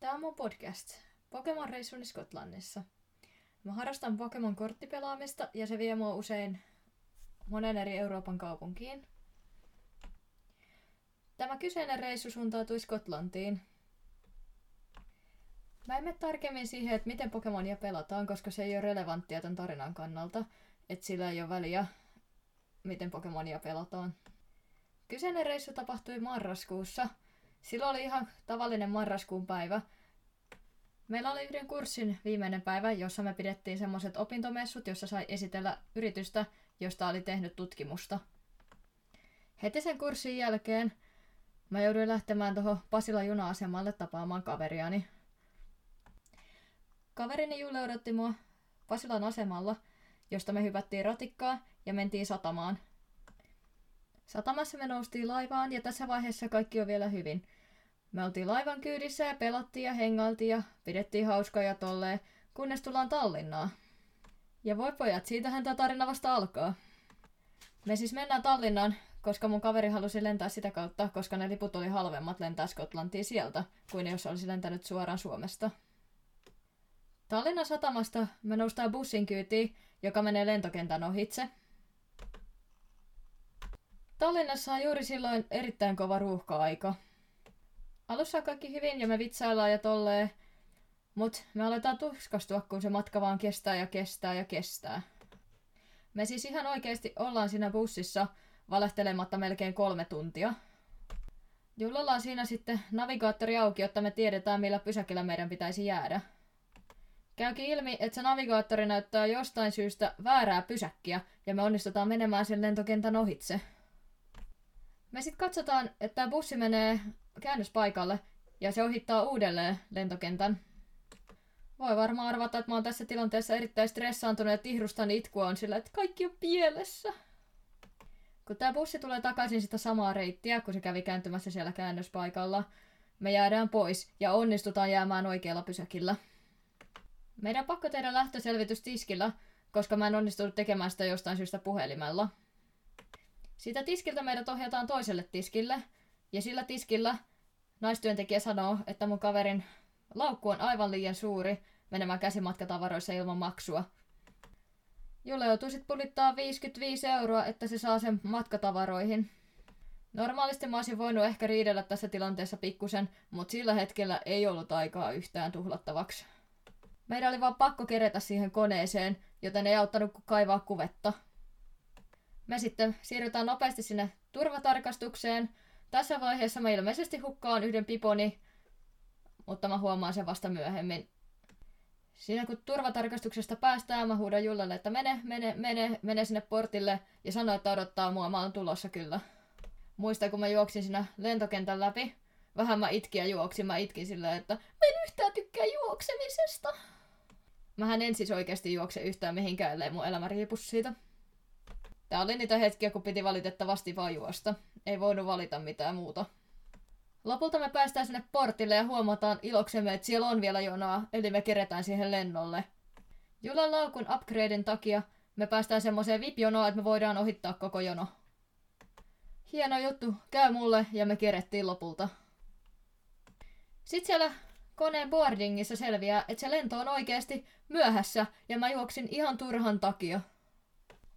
Tämä on mun podcast, Pokemon reissuni Skotlannissa. Mä harrastan Pokemon korttipelaamista ja se vie mua usein monen eri Euroopan kaupunkiin. Tämä kyseinen reissu suuntautui Skotlantiin. Mä en mene tarkemmin siihen, että miten Pokemonia pelataan, koska se ei ole relevanttia tämän tarinan kannalta, että sillä ei ole väliä, miten Pokemonia pelataan. Kyseinen reissu tapahtui marraskuussa. Silloin oli ihan tavallinen marraskuun päivä. Meillä oli yhden kurssin viimeinen päivä, jossa me pidettiin semmoiset opintomessut, jossa sai esitellä yritystä, josta oli tehnyt tutkimusta. Heti sen kurssin jälkeen mä jouduin lähtemään tuohon Pasila juna-asemalle tapaamaan kaveriani. Kaverini Julle odotti mua Pasilan asemalla, josta me hypättiin ratikkaa ja mentiin satamaan. Satamassa me noustiin laivaan ja tässä vaiheessa kaikki on vielä hyvin. Me oltiin laivan kyydissä ja pelattiin ja hengailtiin ja pidettiin hauskaa ja tolleen, kunnes tullaan Tallinnaa. Ja voi pojat, siitähän tämä tarina vasta alkaa. Me siis mennään Tallinnaan, koska mun kaveri halusi lentää sitä kautta, koska ne liput oli halvemmat lentää Skotlantiin sieltä, kuin jos olisi lentänyt suoraan Suomesta. Tallinnan satamasta me noustaan bussin kyytiin, joka menee lentokentän ohitse. Tallinnassa on juuri silloin erittäin kova ruuhka-aika. Alussa on kaikki hyvin ja me vitsaillaan ja tolleen, mut me aletaan tuskastua, kun se matka vaan kestää ja kestää ja kestää. Me siis ihan oikeasti ollaan siinä bussissa valehtelematta melkein kolme tuntia. Jullalla on siinä sitten navigaattori auki, jotta me tiedetään, millä pysäkillä meidän pitäisi jäädä. Käykin ilmi, että se navigaattori näyttää jostain syystä väärää pysäkkiä ja me onnistutaan menemään sen lentokentän ohitse. Me sitten katsotaan, että tämä bussi menee käännöspaikalle ja se ohittaa uudelleen lentokentän. Voi varmaan arvata, että mä oon tässä tilanteessa erittäin stressaantunut ja tihrustan itkua on sillä, että kaikki on pielessä. Kun tämä bussi tulee takaisin sitä samaa reittiä, kun se kävi kääntymässä siellä käännöspaikalla, me jäädään pois ja onnistutaan jäämään oikealla pysäkillä. Meidän pakko tehdä lähtöselvitys tiskillä, koska mä en onnistunut tekemään sitä jostain syystä puhelimella. Siitä tiskiltä meidät ohjataan toiselle tiskille, ja sillä tiskillä naistyöntekijä sanoo, että mun kaverin laukku on aivan liian suuri menemään käsimatkatavaroissa ilman maksua. Julle joutuu sit pulittaa 55 euroa, että se saa sen matkatavaroihin. Normaalisti mä olisin voinut ehkä riidellä tässä tilanteessa pikkusen, mutta sillä hetkellä ei ollut aikaa yhtään tuhlattavaksi. Meidän oli vaan pakko kerätä siihen koneeseen, joten ei auttanut kuin kaivaa kuvetta. Me sitten siirrytään nopeasti sinne turvatarkastukseen. Tässä vaiheessa mä ilmeisesti hukkaan yhden piponi, mutta mä huomaan sen vasta myöhemmin. Siinä kun turvatarkastuksesta päästään, mä huudan Jullelle, että mene, mene, mene, mene sinne portille ja sano, että odottaa mua, mä oon tulossa kyllä. Muista, kun mä juoksin siinä lentokentän läpi, vähän mä itkin ja juoksin, mä itkin silleen, että mä en yhtään tykkää juoksemisesta. Mähän en siis oikeasti juokse yhtään mihinkään, ellei mun elämä riipu siitä. Tää oli niitä hetkiä, kun piti valitettavasti vaan. Ei voinut valita mitään muuta. Lopulta me päästään sinne portille ja huomataan iloksemme, että siellä on vielä jonoa, eli me keretään siihen lennolle. Julan laukun upgraden takia me päästään semmoiseen VIP-jonoon, että me voidaan ohittaa koko jono. Hieno juttu, käy mulle ja me kerettiin lopulta. Sitten siellä koneen boardingissa selviää, että se lento on oikeasti myöhässä ja mä juoksin ihan turhan takia.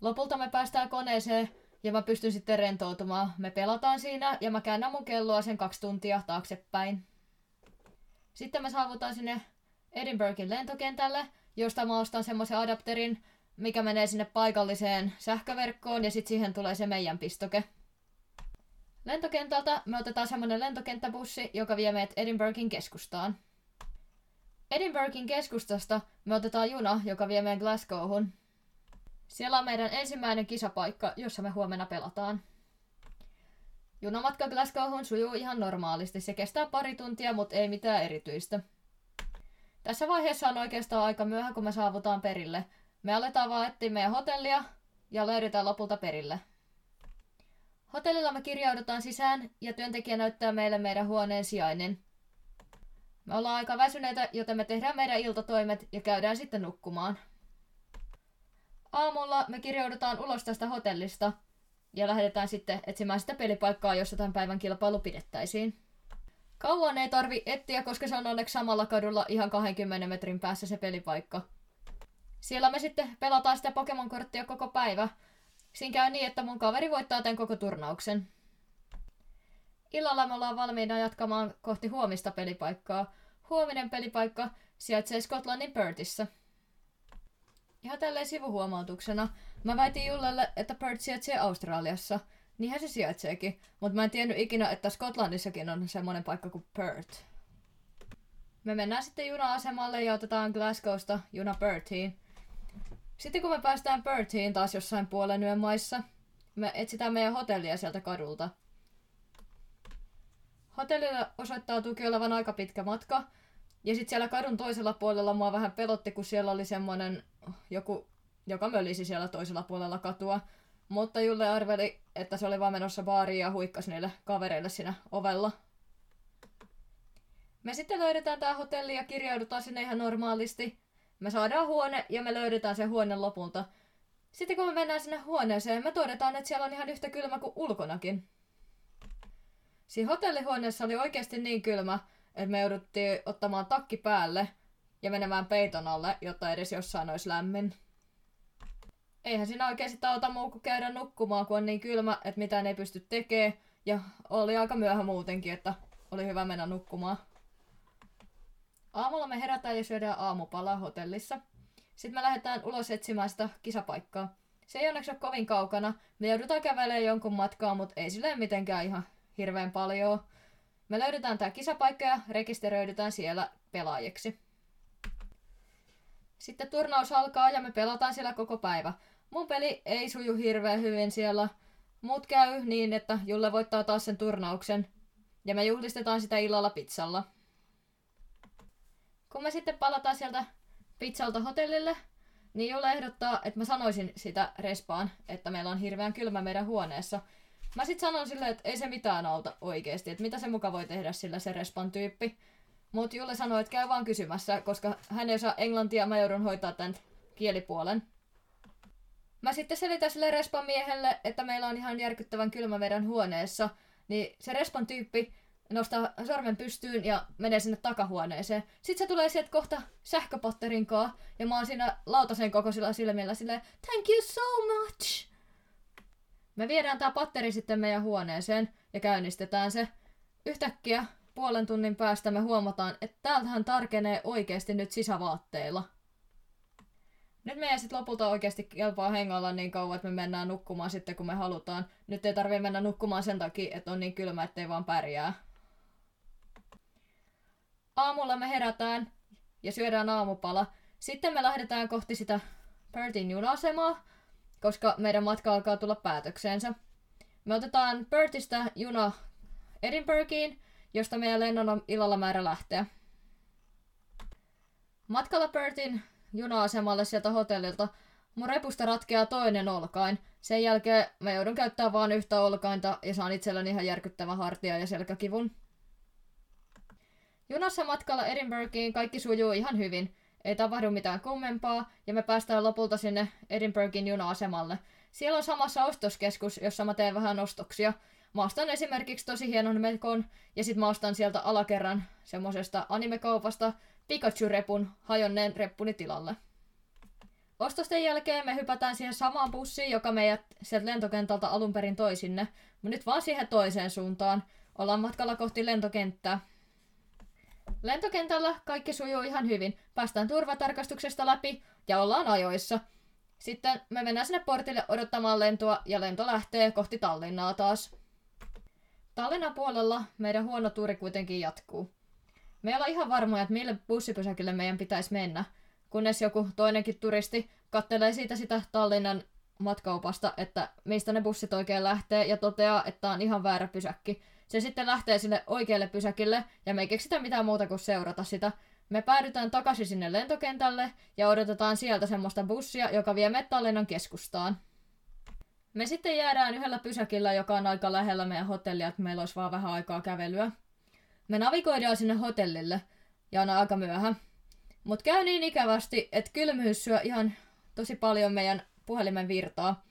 Lopulta me päästään koneeseen ja mä pystyn sitten rentoutumaan. Me pelataan siinä ja mä käännän mun kelloa sen kaksi tuntia taaksepäin. Sitten me saavutaan sinne Edinburghin lentokentälle, josta mä ostan semmoisen adapterin, mikä menee sinne paikalliseen sähköverkkoon ja sitten siihen tulee se meidän pistoke. Lentokentältä me otetaan semmoinen lentokenttäbussi, joka vie meidät Edinburghin keskustaan. Edinburghin keskustasta me otetaan juna, joka vie meidän Glasgowhun. Siellä on meidän ensimmäinen kisapaikka, jossa me huomenna pelataan. Junamatka Glasgowhun sujuu ihan normaalisti. Se kestää pari tuntia, mutta ei mitään erityistä. Tässä vaiheessa on oikeastaan aika myöhä, kun me saavutaan perille. Me aletaan vaan etsiä meidän hotellia ja löydetään lopulta perille. Hotellilla me kirjaudutaan sisään ja työntekijä näyttää meille meidän huoneen sijainnin. Me ollaan aika väsyneitä, joten me tehdään meidän iltatoimet ja käydään sitten nukkumaan. Aamulla me kirjaudutaan ulos tästä hotellista ja lähdetään sitten etsimään sitä pelipaikkaa, jossa tämän päivän kilpailu pidettäisiin. Kauan ei tarvi etsiä, koska se on onneksi samalla kadulla ihan 20 metrin päässä se pelipaikka. Siellä me sitten pelataan sitä Pokemon-korttia koko päivä. Siinä käy niin, että mun kaveri voittaa tämän koko turnauksen. Illalla me ollaan valmiina jatkamaan kohti huomista pelipaikkaa. Huominen pelipaikka sijaitsee Skotlannin Perthissä. Ihan tälleen sivuhuomautuksena. Mä väitin Jullelle, että Perth sijaitsee Australiassa. Niinhän se sijaitseekin, mutta mä en tiennyt ikinä, että Skotlannissakin on semmoinen paikka kuin Perth. Me mennään sitten juna-asemalle ja otetaan Glasgowsta juna Perthiin. Sitten kun me päästään Perthiin taas jossain puolen yön maissa, me etsitään meidän hotellia sieltä kadulta. Hotellille osoittautuukin olevan aika pitkä matka, ja sitten siellä kadun toisella puolella mua vähän pelotti, kun siellä oli semmoinen joku, joka mölisi siellä toisella puolella katua. Mutta Julle arveli, että se oli vaan menossa baariin ja huikkas niille kavereille siinä ovella. Me sitten löydetään tää hotelli ja kirjaudutaan sinne ihan normaalisti. Me saadaan huone ja me löydetään se huone lopulta. Sitten kun me mennään sinne huoneeseen, me todetaan, että siellä on ihan yhtä kylmä kuin ulkonakin. Siinä hotellihuoneessa oli oikeasti niin kylmä, että me jouduttiin ottamaan takki päälle ja menemään peiton alle, jotta edes jossain olisi lämmin. Eihän siinä oikein sitä ota muu kuin käydä nukkumaan, kun on niin kylmä, että mitään ei pysty tekemään. Ja oli aika myöhä muutenkin, että oli hyvä mennä nukkumaan. Aamulla me herätään ja syödään aamupalaa hotellissa. Sitten me lähdetään ulos etsimään sitä kisapaikkaa. Se ei onneksi ole kovin kaukana. Me joudutaan kävelemään jonkun matkaa, mutta ei silleen mitenkään ihan hirveän paljon. Me löydetään tämä kisapaikka ja rekisteröidytään siellä pelaajiksi. Sitten turnaus alkaa ja me pelataan siellä koko päivä. Mun peli ei suju hirveän hyvin siellä. Muut käy niin, että Julle voittaa taas sen turnauksen. Ja me juhlistetaan sitä illalla pizzalla. Kun me sitten palataan sieltä pizzalta hotellille, niin Julle ehdottaa, että mä sanoisin sitä respaan, että meillä on hirveän kylmä meidän huoneessa. Mä sit sanon silleen, että ei se mitään auta oikeesti, että mitä se muka voi tehdä sillä se respan tyyppi. Mut Julle sanoi, että käy vaan kysymässä, koska hän ei osaa englantia, mä joudun hoitaa tän kielipuolen. Mä sitten selitän sille respan miehelle, että meillä on ihan järkyttävän kylmä meidän huoneessa, niin se respan tyyppi nostaa sormen pystyyn ja menee sinne takahuoneeseen. Sitten se tulee sieltä kohta sähköpatterin kaa, ja mä oon siinä lautasen kokoisilla silmillä silleen, thank you so much! Me viedään tää patteri sitten meidän huoneeseen ja käynnistetään se. Yhtäkkiä puolen tunnin päästä me huomataan, että täältähän tarkenee oikeasti nyt sisävaatteilla. Nyt meidän sitten lopulta oikeasti kelpaa hengailla niin kauan, että me mennään nukkumaan sitten kun me halutaan. Nyt ei tarvitse mennä nukkumaan sen takia, että on niin kylmä, ettei vaan pärjää. Aamulla me herätään ja syödään aamupala. Sitten me lähdetään kohti sitä Pertin juna-asemaa, koska meidän matka alkaa tulla päätökseensä. Me otetaan Pertistä juna Edinburghiin, josta meidän lennon on illalla määrä lähteä. Matkalla Pertin juna-asemalle sieltä hotellilta mun repusta ratkeaa toinen olkain. Sen jälkeen mä joudun käyttää vain yhtä olkainta ja saan itselleni ihan järkyttävän hartia ja selkäkivun. Junassa matkalla Edinburghiin kaikki sujuu ihan hyvin. Ei tapahdu mitään kummempaa ja me päästään lopulta sinne Edinburghin juna-asemalle. Siellä on samassa ostoskeskus, jossa mä teen vähän ostoksia. Mä ostan esimerkiksi tosi hienon mekon ja sit mä ostan sieltä alakerran semmosesta animekaupasta Pikachu-repun hajonneen reppuni tilalle. Ostosten jälkeen me hypätään siihen samaan bussiin, joka meidät sieltä lentokentältä alun perin toi sinne, mutta nyt vaan siihen toiseen suuntaan. Ollaan matkalla kohti lentokenttää. Lentokentällä kaikki sujuu ihan hyvin. Päästään turvatarkastuksesta läpi ja ollaan ajoissa. Sitten me mennään sinne portille odottamaan lentoa ja lento lähtee kohti Tallinnaa taas. Tallinnan puolella meidän huono tuuri kuitenkin jatkuu. Me ei olla ihan varmoja, että mille bussipysäkille meidän pitäisi mennä, kunnes joku toinenkin turisti kattelee siitä sitä Tallinnan matkaupasta, että mistä ne bussit oikein lähtee ja toteaa, että on ihan väärä pysäkki. Se sitten lähtee sinne oikealle pysäkille ja me ei keksitä mitään muuta kuin seurata sitä. Me päädytään takaisin sinne lentokentälle ja odotetaan sieltä semmoista bussia, joka vie Metallinnan keskustaan. Me sitten jäädään yhdellä pysäkillä, joka on aika lähellä meidän hotellia, että meillä olisi vaan vähän aikaa kävelyä. Me navigoidaan sinne hotellille ja on aika myöhä. Mutta käy niin ikävästi, että kylmyys syö ihan tosi paljon meidän puhelimen virtaa.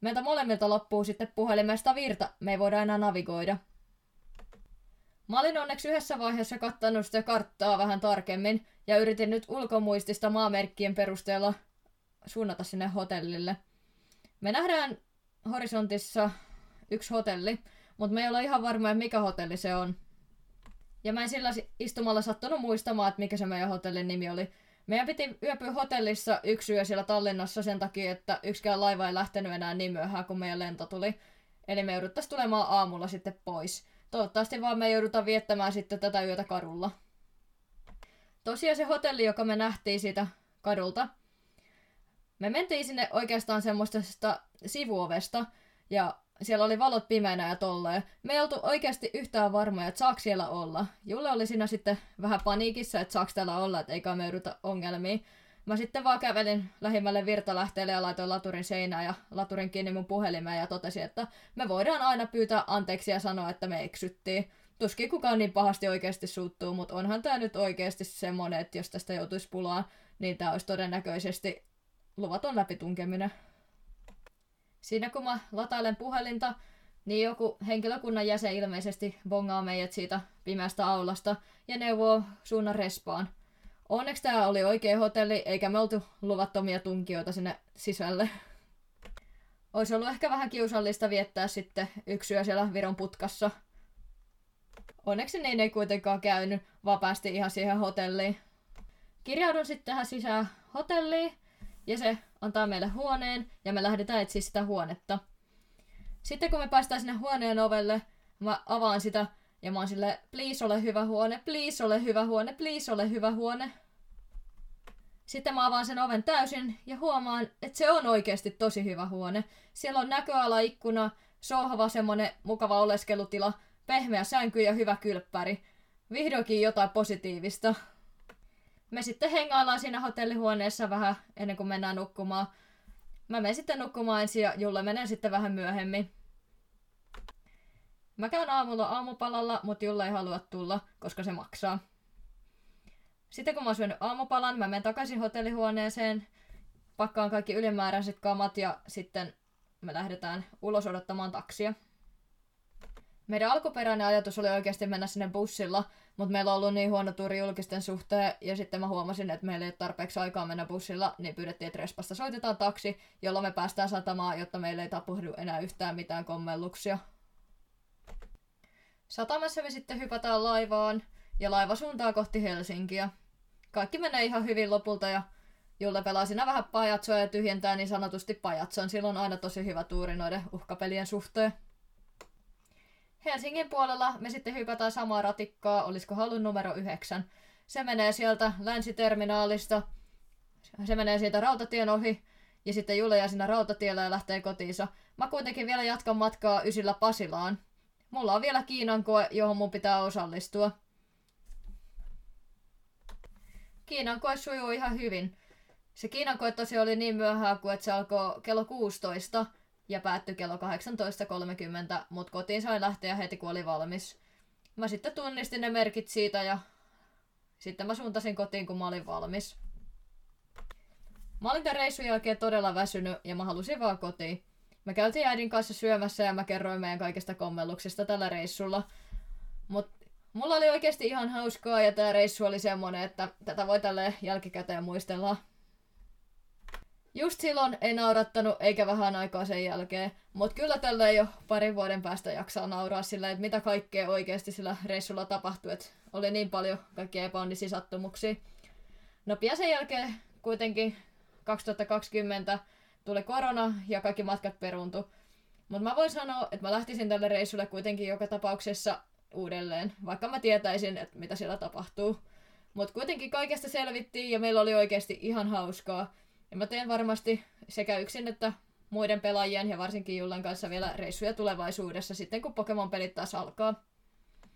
Meiltä molemmilta loppuu sitten puhelimesta virta, me ei voida enää navigoida. Mä olin onneksi yhdessä vaiheessa kattanut sitä karttaa vähän tarkemmin ja yritin nyt ulkomuistista maamerkkien perusteella suunnata sinne hotellille. Me nähdään horisontissa yksi hotelli, mutta me ei olla ihan varma, mikä hotelli se on. Ja mä en sillä istumalla sattunut muistamaan, että mikä se meidän hotellin nimi oli. Meidän piti yöpyä hotellissa yksi yö siellä Tallinnassa sen takia, että yksikään laiva ei lähtenyt enää niin myöhään, kun meidän lento tuli. Eli me jouduttaisiin tulemaan aamulla sitten pois. Toivottavasti vaan me joudutaan viettämään sitten tätä yötä kadulla. Tosiaan se hotelli, joka me nähtiin siitä kadulta, me mentiin sinne oikeastaan semmoista sivuovesta, ja siellä oli valot pimeänä ja tolleen. Me ei oltu oikeasti yhtään varmoja, että saako siellä olla. Julle oli siinä sitten vähän paniikissa, että saako täällä olla, että eikä me jouduta ongelmiin. Mä sitten vaan kävelin lähimmälle virtalähteelle ja laitoin laturin seinään ja laturin kiinni mun puhelimeen ja totesin, että me voidaan aina pyytää anteeksi ja sanoa, että me eksyttiin. Tuskin kukaan niin pahasti oikeasti suuttuu, mutta onhan tää nyt oikeasti semmonen, että jos tästä joutuisi pulaan, niin tää olisi todennäköisesti luvaton läpitunkeminen. Siinä kun mä latailen puhelinta, niin joku henkilökunnan jäsen ilmeisesti bongaa meidät siitä pimeästä aulasta ja neuvoo suunnan respaan. Onneksi tää oli oikea hotelli, eikä me oltu luvattomia tunkijoita sinne sisälle. Olisi ollut ehkä vähän kiusallista viettää sitten yksi yö siellä Viron putkassa. Onneksi niin ei kuitenkaan käynyt, vaan päästiin ihan siihen hotelliin. Kirjaudun sitten tähän sisään hotelliin, ja se antaa meille huoneen, ja me lähdetään etsiä sitä huonetta. Sitten kun me päästään sinne huoneen ovelle, mä avaan sitä, ja mä oon silleen, please ole hyvä huone, please ole hyvä huone, please ole hyvä huone. Sitten mä avaan sen oven täysin ja huomaan, että se on oikeasti tosi hyvä huone. Siellä on näköala ikkuna, sohva, semmonen mukava oleskelutila, pehmeä sänky ja hyvä kylppäri. Vihdoinkin jotain positiivista. Me sitten hengaillaan siinä hotellihuoneessa vähän ennen kuin mennään nukkumaan. Mä menen sitten nukkumaan ensin ja Julle menee sitten vähän myöhemmin. Mä käyn aamulla aamupalalla, mutta Julle ei halua tulla, koska se maksaa. Sitten kun mä oon syönyt aamupalan, mä menen takaisin hotellihuoneeseen, pakkaan kaikki ylimääräiset kamat ja sitten me lähdetään ulos odottamaan taksia. Meidän alkuperäinen ajatus oli oikeasti mennä sinne bussilla, mutta meillä on ollut niin huono tuuri julkisten suhteen, ja sitten mä huomasin, että meillä ei ole tarpeeksi aikaa mennä bussilla, niin pyydettiin, että Respasta soitetaan taksi, jolla me päästään satamaan, jotta meille ei tapahdu enää yhtään mitään kommelluksia. Satamassa me sitten hypätään laivaan, ja laiva suuntaa kohti Helsinkiä. Kaikki menee ihan hyvin lopulta, ja Julle pelaa siinä vähän pajatsoa ja tyhjentää niin sanotusti pajatson. Silloin on aina tosi hyvä tuuri noiden uhkapelien suhteen. Helsingin puolella me sitten hypätään samaa ratikkaa, olisiko halun numero 9. Se menee sieltä länsiterminaalista, se menee siitä rautatien ohi, ja sitten Julia jää siinä rautatiellä ja lähtee kotiinsa. Mä kuitenkin vielä jatkan matkaa ysillä Pasilaan. Mulla on vielä Kiinan koe, johon mun pitää osallistua. Kiinan koe sujuu ihan hyvin. Se Kiinan koe tosi oli niin myöhään kuin että se alkoi kello 16, ja päättyi kello 18.30, mutta kotiin sai lähteä heti kun oli valmis. Mä sitten tunnistin ne merkit siitä ja sitten mä suuntasin kotiin kun mä olin valmis. Mä olin tämän reissun jälkeen todella väsynyt ja mä halusin vaan kotiin. Me käytiin äidin kanssa syömässä ja mä kerroin meidän kaikista kommelluksista tällä reissulla. Mut mulla oli oikeasti ihan hauskaa ja tää reissu oli semmonen, että tätä voi tälle jälkikäteen muistella. Just silloin ei naurattanut, eikä vähän aikaa sen jälkeen. Mutta kyllä tällä jo parin vuoden päästä jaksaa nauraa sillä, että mitä kaikkea oikeasti sillä reissulla tapahtui. Että oli niin paljon kaikkia epäonnisia sattumuksia. No pian sen jälkeen kuitenkin 2020 tuli korona ja kaikki matkat peruntu. Mutta mä voin sanoa, että mä lähtisin tälle reissulle kuitenkin joka tapauksessa uudelleen, vaikka mä tietäisin, että mitä siellä tapahtuu. Mutta kuitenkin kaikesta selvittiin ja meillä oli oikeasti ihan hauskaa. Ja mä teen varmasti sekä yksin että muiden pelaajien ja varsinkin Jullan kanssa vielä reissuja tulevaisuudessa sitten kun Pokemon-pelit taas alkaa.